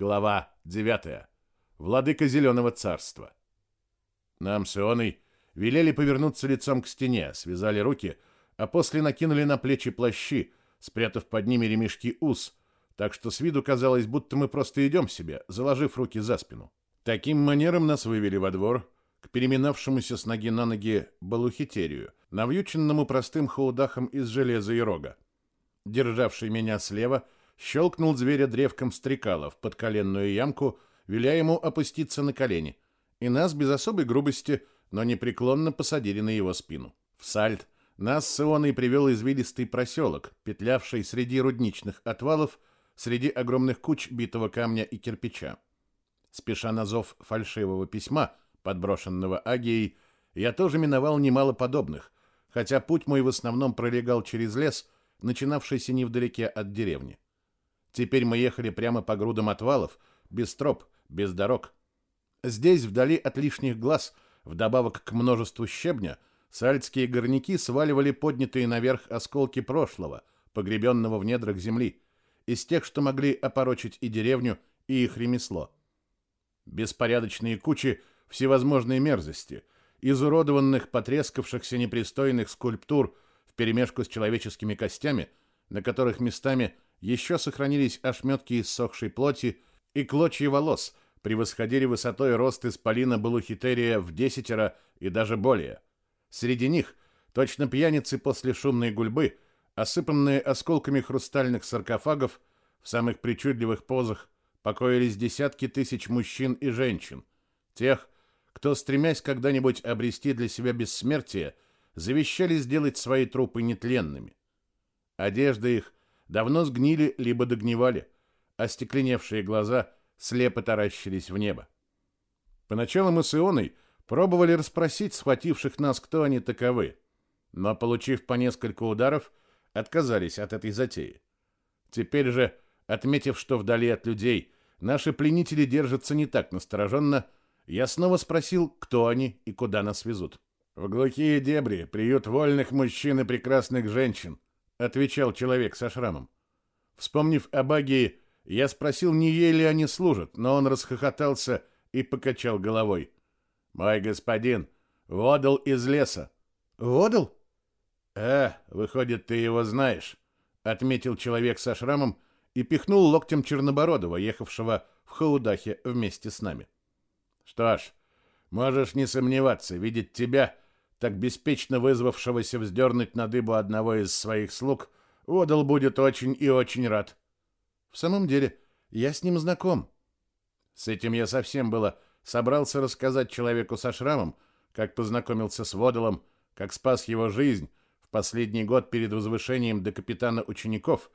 Глава 9. Владыка Зеленого Царства. Нам с Ионой велели повернуться лицом к стене, связали руки, а после накинули на плечи плащи, спрятав под ними ремешки ус, так что с виду казалось, будто мы просто идем себе, заложив руки за спину. Таким манером нас вывели во двор, к переминавшемуся с ноги на ноги балухитерию, навьюченному простым хаудахом из железа и рога. Державший меня слева — щелкнул зверя древком стрекала в подколенную ямку, веля ему опуститься на колени, и нас без особой грубости, но непреклонно посадили на его спину. В сальт нас с Ионой привел извилистый проселок, петлявший среди рудничных отвалов, среди огромных куч битого камня и кирпича. Спеша на зов фальшивого письма, подброшенного Агией, я тоже миновал немало подобных, хотя путь мой в основном пролегал через лес, начинавшийся невдалеке от деревни. Теперь мы ехали прямо по грудам отвалов, без троп, без дорог. Здесь, вдали от лишних глаз, вдобавок к множеству щебня, сальцкие горняки сваливали поднятые наверх осколки прошлого, погребенного в недрах земли, из тех, что могли опорочить и деревню, и их ремесло. Беспорядочные кучи всевозможной мерзости, изуродованных, потрескавшихся непристойных скульптур вперемешку с человеческими костями, на которых местами – еще сохранились ошметки иссохшей плоти и клочья волос, превосходили высотой рост исполина балухитерия в десятеро и даже более. Среди них, точно пьяницы после шумной гульбы, осыпанные осколками хрустальных саркофагов, в самых причудливых позах покоились десятки тысяч мужчин и женщин, тех, кто, стремясь когда-нибудь обрести для себя бессмертие, завещали сделать свои трупы нетленными. Одежда их давно сгнили либо догнивали, а стекленевшие глаза слепо таращились в небо. Поначалу мы с Ионой пробовали расспросить схвативших нас, кто они таковы, но, получив по несколько ударов, отказались от этой затеи. Теперь же, отметив, что вдали от людей наши пленители держатся не так настороженно, я снова спросил, кто они и куда нас везут. «В глухие дебри, приют вольных мужчин и прекрасных женщин», отвечал человек со шрамом. Вспомнив о Агии, я спросил, не ей ли они служат, но он расхохотался и покачал головой. «Мой господин, водал из леса». «Водал?» «Э, выходит, ты его знаешь», — отметил человек со шрамом и пихнул локтем Чернобородова, ехавшего в Хаудахе вместе с нами. «Что ж, можешь не сомневаться, видеть тебя — так беспечно вызвавшегося вздернуть на дыбу одного из своих слуг, Одал будет очень и очень рад. В самом деле, я с ним знаком. С этим я совсем было собрался рассказать человеку со шрамом, как познакомился с Водолом, как спас его жизнь в последний год перед возвышением до капитана учеников,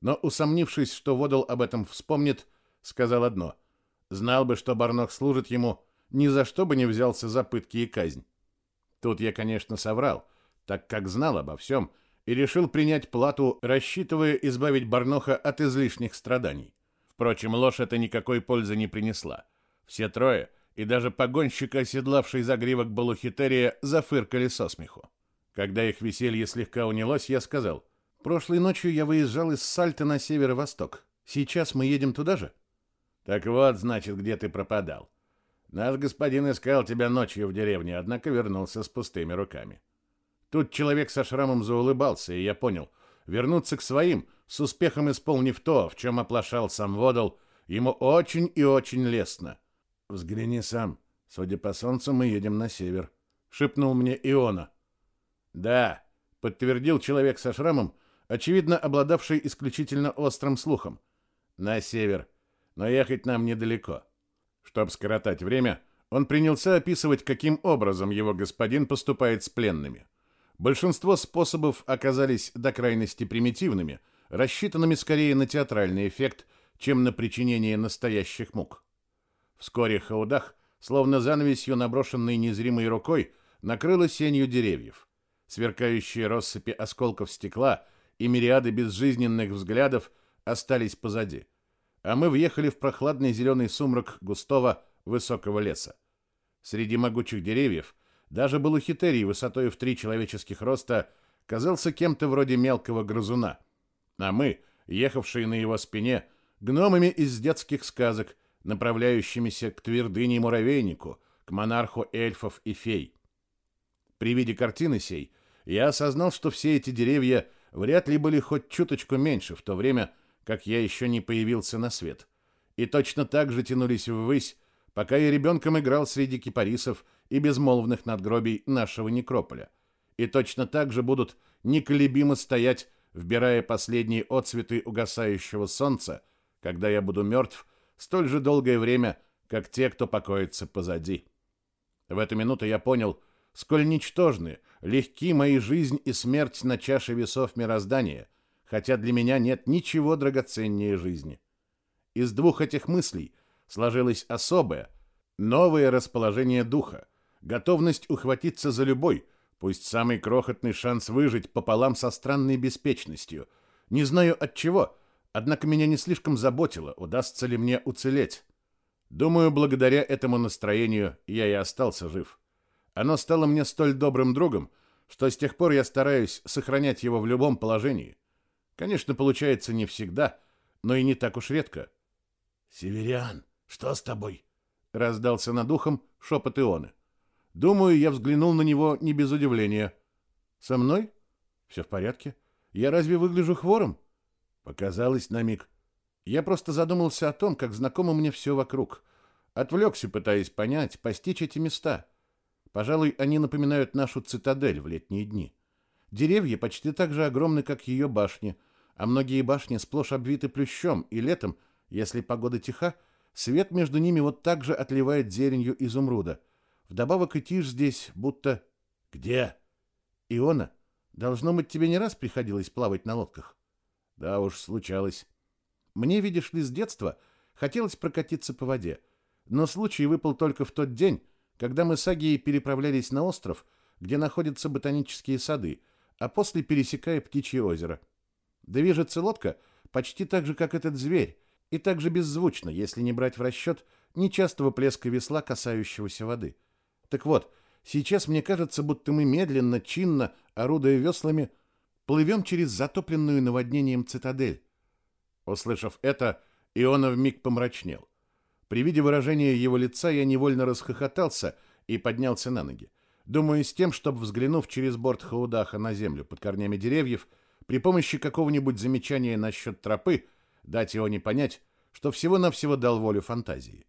но, усомнившись, что Водол об этом вспомнит, сказал одно. Знал бы, что Барнох служит ему, ни за что бы не взялся за пытки и казнь. Тут я, конечно, соврал, так как знал обо всем и решил принять плату, рассчитывая избавить Барноха от излишних страданий. Впрочем, ложь это никакой пользы не принесла. Все трое, и даже погонщик, оседлавший загривок Балухитерия, зафыркали со смеху. Когда их веселье слегка унялось, я сказал, «Прошлой ночью я выезжал из Сальта на северо-восток. Сейчас мы едем туда же?» «Так вот, значит, где ты пропадал. Наш господин искал тебя ночью в деревне, однако вернулся с пустыми руками. Тут человек со шрамом заулыбался, и я понял, вернуться к своим, с успехом исполнив то, в чем оплошал сам Водол, ему очень и очень лестно. Взгляни сам. Судя по солнцу, мы едем на север, шепнул мне Иона. Да, подтвердил человек со шрамом, очевидно, обладавший исключительно острым слухом. На север. Но ехать нам недалеко. Чтобы скоротать время, он принялся описывать, каким образом его господин поступает с пленными. Большинство способов оказались до крайности примитивными, рассчитанными скорее на театральный эффект, чем на причинение настоящих мук. Вскоре Хаудах, словно занавесью, наброшенной незримой рукой, накрыла сенью деревьев. Сверкающие россыпи осколков стекла и мириады безжизненных взглядов остались позади а мы въехали в прохладный зеленый сумрак густого высокого леса. Среди могучих деревьев даже балухитерий высотой в три человеческих роста казался кем-то вроде мелкого грызуна, а мы, ехавшие на его спине, гномами из детских сказок, направляющимися к твердыне-муравейнику, к монарху эльфов и фей. При виде картины сей я осознал, что все эти деревья вряд ли были хоть чуточку меньше в то время, как я еще не появился на свет, и точно так же тянулись ввысь, пока я ребенком играл среди кипарисов и безмолвных надгробий нашего некрополя, и точно так же будут неколебимо стоять, вбирая последние отцветы угасающего солнца, когда я буду мертв столь же долгое время, как те, кто покоится позади. В эту минуту я понял, сколь ничтожны, легки мои жизнь и смерть на чаше весов мироздания, хотя для меня нет ничего драгоценнее жизни. Из двух этих мыслей сложилось особое, новое расположение духа, готовность ухватиться за любой, пусть самый крохотный шанс выжить пополам со странной беспечностью. Не знаю от чего, однако меня не слишком заботило, удастся ли мне уцелеть. Думаю, благодаря этому настроению я и остался жив. Оно стало мне столь добрым другом, что с тех пор я стараюсь сохранять его в любом положении. Конечно, получается не всегда, но и не так уж редко. «Северян, что с тобой?» — раздался над ухом шепот Ионы. Думаю, я взглянул на него не без удивления. «Со мной? Все в порядке? Я разве выгляжу хвором?» Показалось на миг. Я просто задумался о том, как знакомо мне все вокруг. Отвлекся, пытаясь понять, постичь эти места. Пожалуй, они напоминают нашу цитадель в летние дни. Деревья почти так же огромны, как ее башни, а многие башни сплошь обвиты плющом, и летом, если погода тиха, свет между ними вот так же отливает зеленью изумруда. Вдобавок и тишь здесь, будто... Где? Иона, должно быть, тебе не раз приходилось плавать на лодках? Да уж, случалось. Мне, видишь ли, с детства хотелось прокатиться по воде, но случай выпал только в тот день, когда мы с Агией переправлялись на остров, где находятся ботанические сады, а после пересекая Птичье озеро. Движется лодка почти так же, как этот зверь, и так же беззвучно, если не брать в расчет нечастого плеска весла, касающегося воды. Так вот, сейчас мне кажется, будто мы медленно, чинно, орудуя веслами, плывем через затопленную наводнением цитадель, Услышав это, Иона вмиг помрачнел. При виде выражения его лица я невольно расхохотался и поднялся на ноги. Думаю, с тем, чтобы, взглянув через борт Хаудаха на землю под корнями деревьев, при помощи какого-нибудь замечания насчет тропы, дать Ионе понять, что всего-навсего дал волю фантазии.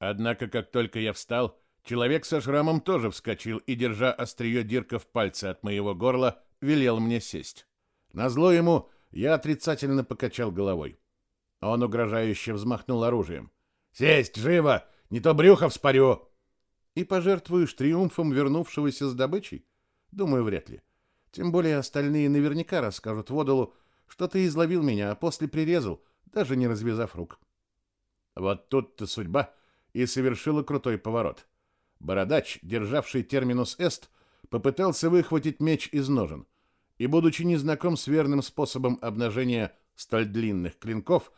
Однако, как только я встал, человек со шрамом тоже вскочил и, держа острие дирка в пальце от моего горла, велел мне сесть. Назло ему я отрицательно покачал головой. Он угрожающе взмахнул оружием. «Сесть, живо! Не то брюхо вспорю!» «И пожертвуешь триумфом вернувшегося с добычей?» «Думаю, вряд ли. Тем более остальные наверняка расскажут Водолу, что ты изловил меня, а после прирезал, даже не развязав рук». Вот тут-то судьба и совершила крутой поворот. Бородач, державший терминус эст, попытался выхватить меч из ножен, и, будучи незнаком с верным способом обнажения столь длинных клинков,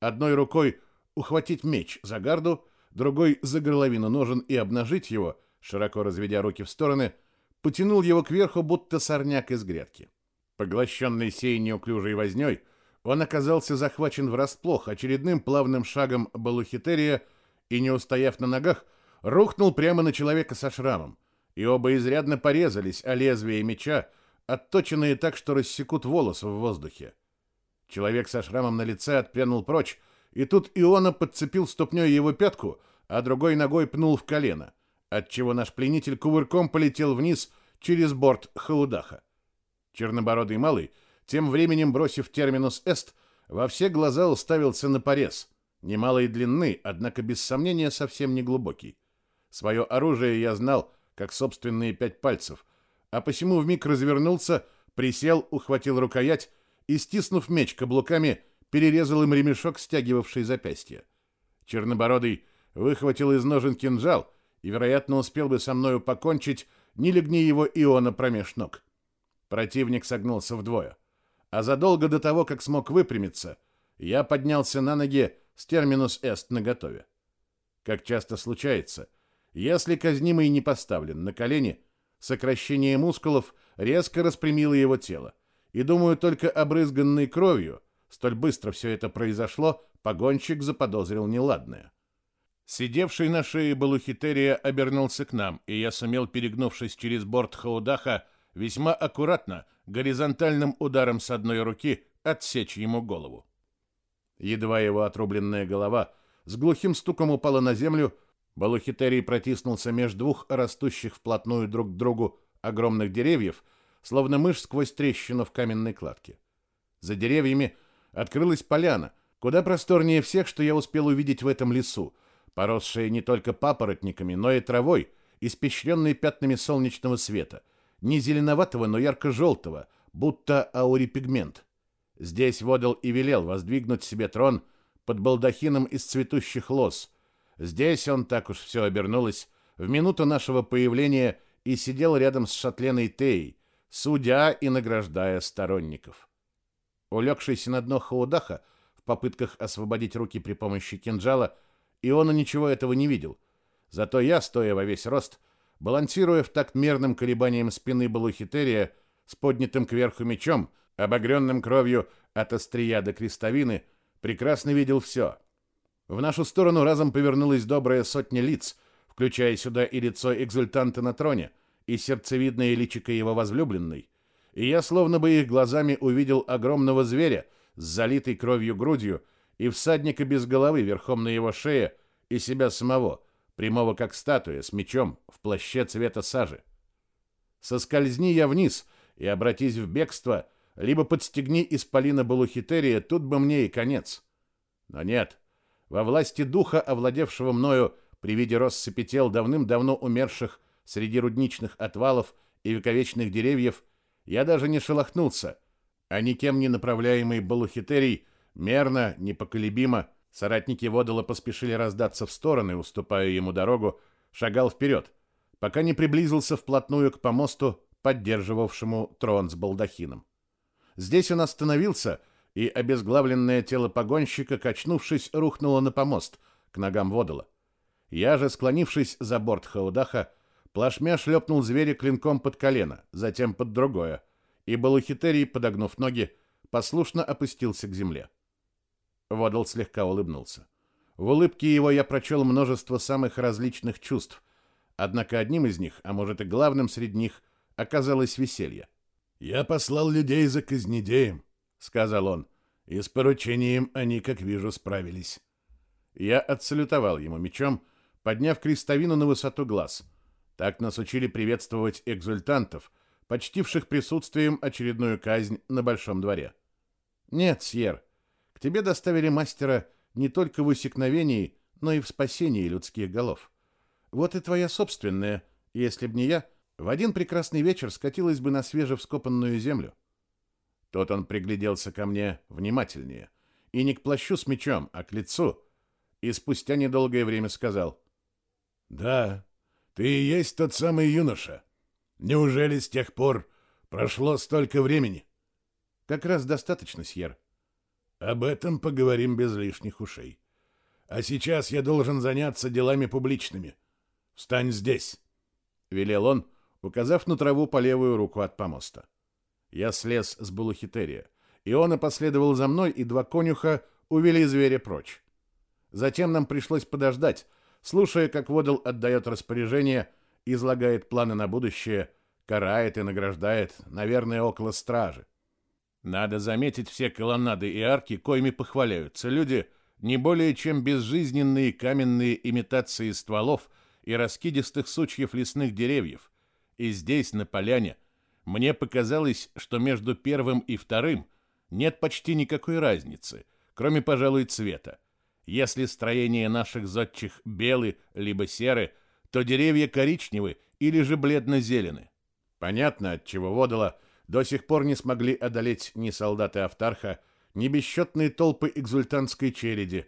одной рукой ухватить меч за гарду, другой за горловину ножен и обнажить его, широко разведя руки в стороны, потянул его кверху, будто сорняк из грядки. Поглощенный сей неуклюжей вознёй, он оказался захвачен врасплох очередным плавным шагом Балухитерия и, не устояв на ногах, рухнул прямо на человека со шрамом, и оба изрядно порезались о лезвие меча, отточенные так, что рассекут волос в воздухе. Человек со шрамом на лице отпрянул прочь, и тут Иона подцепил ступней его пятку, а другой ногой пнул в колено, отчего наш пленитель кувырком полетел вниз через борт Хаудаха. Чернобородый малый, тем временем бросив терминус «эст», во все глаза уставился на порез, немалой длины, однако без сомнения совсем не глубокий. Свое оружие я знал, как собственные пять пальцев, а посему вмиг развернулся, присел, ухватил рукоять и, стиснув меч каблуками, перерезал им ремешок, стягивавший запястье. Чернобородый выхватил из ножен кинжал и, вероятно, успел бы со мною покончить, не легни его Иона промеж ног. Противник согнулся вдвое. А задолго до того, как смог выпрямиться, я поднялся на ноги с терминус эст наготове. Как часто случается, если казнимый не поставлен на колени, сокращение мускулов резко распрямило его тело и, думаю, только обрызганной кровью, столь быстро все это произошло, погонщик заподозрил неладное. Сидевший на шее Балухитерия обернулся к нам, и я сумел, перегнувшись через борт Хаудаха, весьма аккуратно, горизонтальным ударом с одной руки, отсечь ему голову. Едва его отрубленная голова с глухим стуком упала на землю, Балухитерий протиснулся между двух растущих вплотную друг к другу огромных деревьев, словно мышь сквозь трещину в каменной кладке. За деревьями открылась поляна, куда просторнее всех, что я успел увидеть в этом лесу, поросшая не только папоротниками, но и травой, испещренной пятнами солнечного света, не зеленоватого, но ярко-желтого, будто аурипигмент. Здесь Водал и велел воздвигнуть себе трон под балдахином из цветущих лоз. Здесь он, так уж все обернулось, в минуту нашего появления и сидел рядом с шатленой Теей, судя и награждая сторонников. Улегшийся на дно Хаудаха в попытках освободить руки при помощи кинжала, и он ничего этого не видел. Зато я, стоя во весь рост, балансируя в такт мерным колебанием спины Балухитерия с поднятым кверху мечом, обогренным кровью от острия до крестовины, прекрасно видел все. В нашу сторону разом повернулась добрая сотня лиц, включая сюда и лицо экзультанта на троне, и сердцевидное личико его возлюбленной, и я словно бы их глазами увидел огромного зверя с залитой кровью грудью и всадника без головы верхом на его шее и себя самого, прямого как статуя, с мечом в плаще цвета сажи. Соскользни я вниз и обратись в бегство, либо подстегни исполина Балухитерия, тут бы мне и конец. Но нет, во власти духа, овладевшего мною при виде россыпи тел давным-давно умерших среди рудничных отвалов и вековечных деревьев, я даже не шелохнулся, а никем не направляемый Балухитерий мерно, непоколебимо, соратники Водола поспешили раздаться в стороны, уступая ему дорогу, шагал вперед, пока не приблизился вплотную к помосту, поддерживавшему трон с балдахином. Здесь он остановился, и обезглавленное тело погонщика, качнувшись, рухнуло на помост, к ногам Водола. Я же, склонившись за борт Хаудаха, Плашмя шлепнул зверя клинком под колено, затем под другое, и Балухитерий, подогнув ноги, послушно опустился к земле. Водол слегка улыбнулся. В улыбке его я прочел множество самых различных чувств, однако одним из них, а может и главным среди них, оказалось веселье. «Я послал людей за Казнедеем», — сказал он, — «и с поручением они, как вижу, справились». Я отсалютовал ему мечом, подняв крестовину на высоту глаз — так нас учили приветствовать экзультантов, почтивших присутствием очередную казнь на Большом дворе. Нет, Сьер, к тебе доставили мастера не только в усекновении, но и в спасении людских голов. Вот и твоя собственная, если б не я, в один прекрасный вечер скатилась бы на свежевскопанную землю. Тот он пригляделся ко мне внимательнее, и не к плащу с мечом, а к лицу, и спустя недолгое время сказал. «Да, ты и есть тот самый юноша. Неужели с тех пор прошло столько времени? Как раз достаточно, Сьер. Об этом поговорим без лишних ушей. А сейчас я должен заняться делами публичными. Встань здесь, велел он, указав на траву по левую руку от помоста. Я слез с Булухитерия, и он последовал за мной, и два конюха увели зверя прочь. Затем нам пришлось подождать, слушая, как Водол отдает распоряжение, излагает планы на будущее, карает и награждает, наверное, около стражи. Надо заметить, все колоннады и арки, коими похваляются люди, не более чем безжизненные каменные имитации стволов и раскидистых сучьев лесных деревьев. И здесь, на поляне, мне показалось, что между первым и вторым нет почти никакой разницы, кроме, пожалуй, цвета. Если строение наших зодчих белы либо серы, то деревья коричневы или же бледно-зелены. Понятно, от чего водоло до сих пор не смогли одолеть ни солдаты Автарха, ни бесчетные толпы экзультантской череди.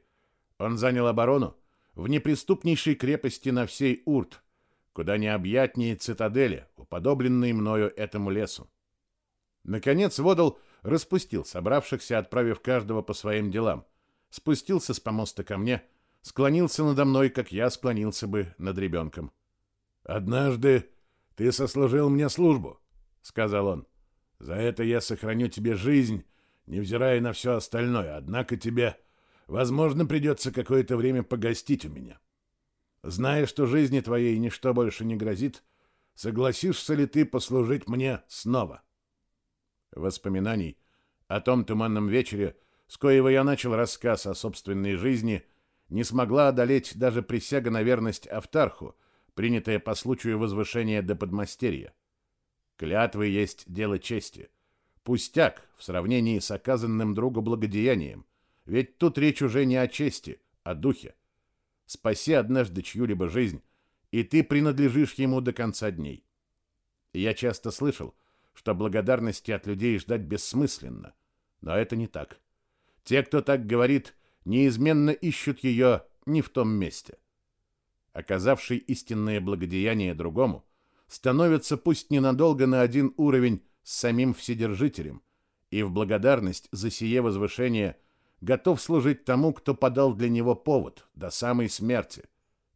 Он занял оборону в неприступнейшей крепости на всей Урт, куда необъятнее цитадели, уподобленные мною этому лесу. Наконец Водол распустил собравшихся, отправив каждого по своим делам спустился с помоста ко мне, склонился надо мной, как я склонился бы над ребенком. «Однажды ты сослужил мне службу», — сказал он. «За это я сохраню тебе жизнь, невзирая на все остальное. Однако тебе Возможно, придется какое-то время погостить у меня. Зная, что жизни твоей ничто больше не грозит, согласишься ли ты послужить мне снова? Воспоминаний о том туманном вечере, с коего я начал рассказ о собственной жизни, не смогла одолеть даже присяга на верность Автарху, принятая по случаю возвышения до подмастерья. Клятвы есть дело чести. Пустяк в сравнении с оказанным другу благодеянием, ведь тут речь уже не о чести, а о духе. Спаси однажды чью-либо жизнь, и ты принадлежишь ему до конца дней. Я часто слышал, что благодарности от людей ждать бессмысленно, но это не так. Те, кто так говорит, неизменно ищут ее не в том месте. Оказавший истинное благодеяние другому, становится пусть ненадолго на один уровень с самим Вседержителем, и в благодарность за сие возвышение – готов служить тому, кто подал для него повод до самой смерти.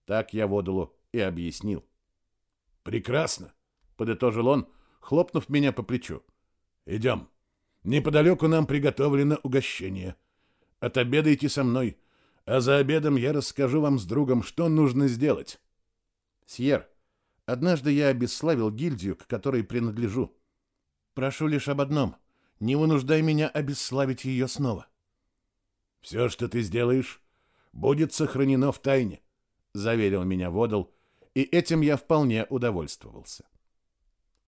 Так я Водолу и объяснил. «Прекрасно», — подытожил он, хлопнув меня по плечу. «Идем. Неподалеку нам приготовлено угощение. Отобедайте со мной, а за обедом я расскажу вам с другом, что нужно сделать». «Сьер, однажды я обесславил гильдию, к которой принадлежу. Прошу лишь об одном — не вынуждай меня обесславить ее снова». Все, что ты сделаешь, будет сохранено в тайне, заверил меня Водол, и этим я вполне удовольствовался.